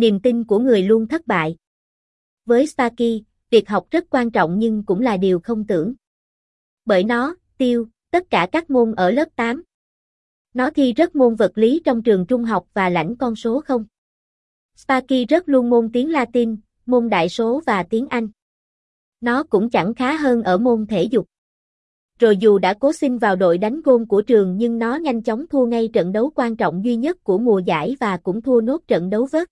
Niềm tin của người luôn thất bại. Với Sparky, việc học rất quan trọng nhưng cũng là điều không tưởng. Bởi nó, tiêu, tất cả các môn ở lớp 8. Nó thi rất môn vật lý trong trường trung học và lãnh con số không. Sparky rất luôn môn tiếng Latin, môn đại số và tiếng Anh. Nó cũng chẳng khá hơn ở môn thể dục. Rồi dù đã cố xin vào đội đánh gôn của trường nhưng nó nhanh chóng thua ngay trận đấu quan trọng duy nhất của mùa giải và cũng thua nốt trận đấu vớt.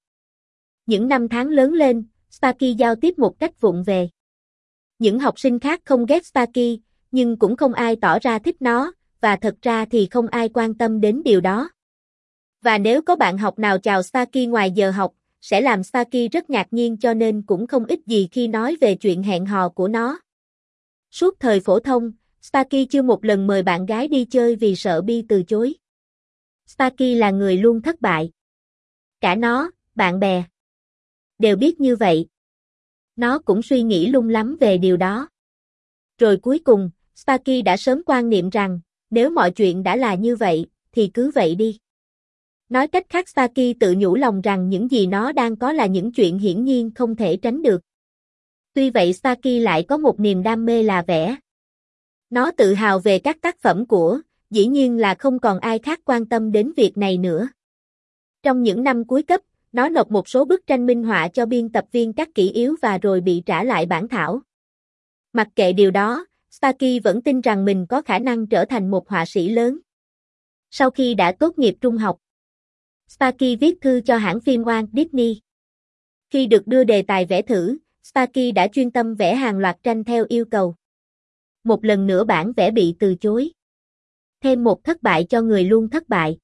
Những năm tháng lớn lên, Sparky giao tiếp một cách vụng về. Những học sinh khác không ghét Sparky, nhưng cũng không ai tỏ ra thích nó, và thật ra thì không ai quan tâm đến điều đó. Và nếu có bạn học nào chào Sparky ngoài giờ học, sẽ làm Sparky rất ngạc nhiên cho nên cũng không ít gì khi nói về chuyện hẹn hò của nó. Suốt thời phổ thông, Sparky chưa một lần mời bạn gái đi chơi vì sợ Bi từ chối. Sparky là người luôn thất bại. Cả nó, bạn bè, đều biết như vậy. Nó cũng suy nghĩ lung lắm về điều đó. Rồi cuối cùng, Sparky đã sớm quan niệm rằng, nếu mọi chuyện đã là như vậy, thì cứ vậy đi. Nói cách khác Sparky tự nhủ lòng rằng những gì nó đang có là những chuyện hiển nhiên không thể tránh được. Tuy vậy Sparky lại có một niềm đam mê là vẽ. Nó tự hào về các tác phẩm của, dĩ nhiên là không còn ai khác quan tâm đến việc này nữa. Trong những năm cuối cấp, nó nộp một số bức tranh minh họa cho biên tập viên các kỹ yếu và rồi bị trả lại bản thảo. Mặc kệ điều đó, Sparky vẫn tin rằng mình có khả năng trở thành một họa sĩ lớn. Sau khi đã tốt nghiệp trung học, Sparky viết thư cho hãng phim Walt Disney. Khi được đưa đề tài vẽ thử, Sparky đã chuyên tâm vẽ hàng loạt tranh theo yêu cầu. Một lần nữa bản vẽ bị từ chối. Thêm một thất bại cho người luôn thất bại.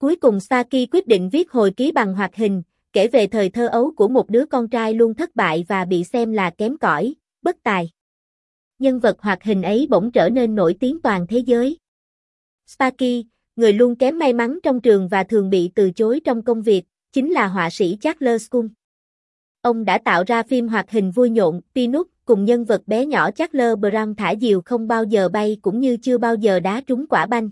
Cuối cùng Saki quyết định viết hồi ký bằng hoạt hình, kể về thời thơ ấu của một đứa con trai luôn thất bại và bị xem là kém cỏi, bất tài. Nhân vật hoạt hình ấy bỗng trở nên nổi tiếng toàn thế giới. Sparky, người luôn kém may mắn trong trường và thường bị từ chối trong công việc, chính là họa sĩ Charles Skull. Ông đã tạo ra phim hoạt hình vui nhộn, Pinup cùng nhân vật bé nhỏ Charles Brown thả diều không bao giờ bay cũng như chưa bao giờ đá trúng quả banh.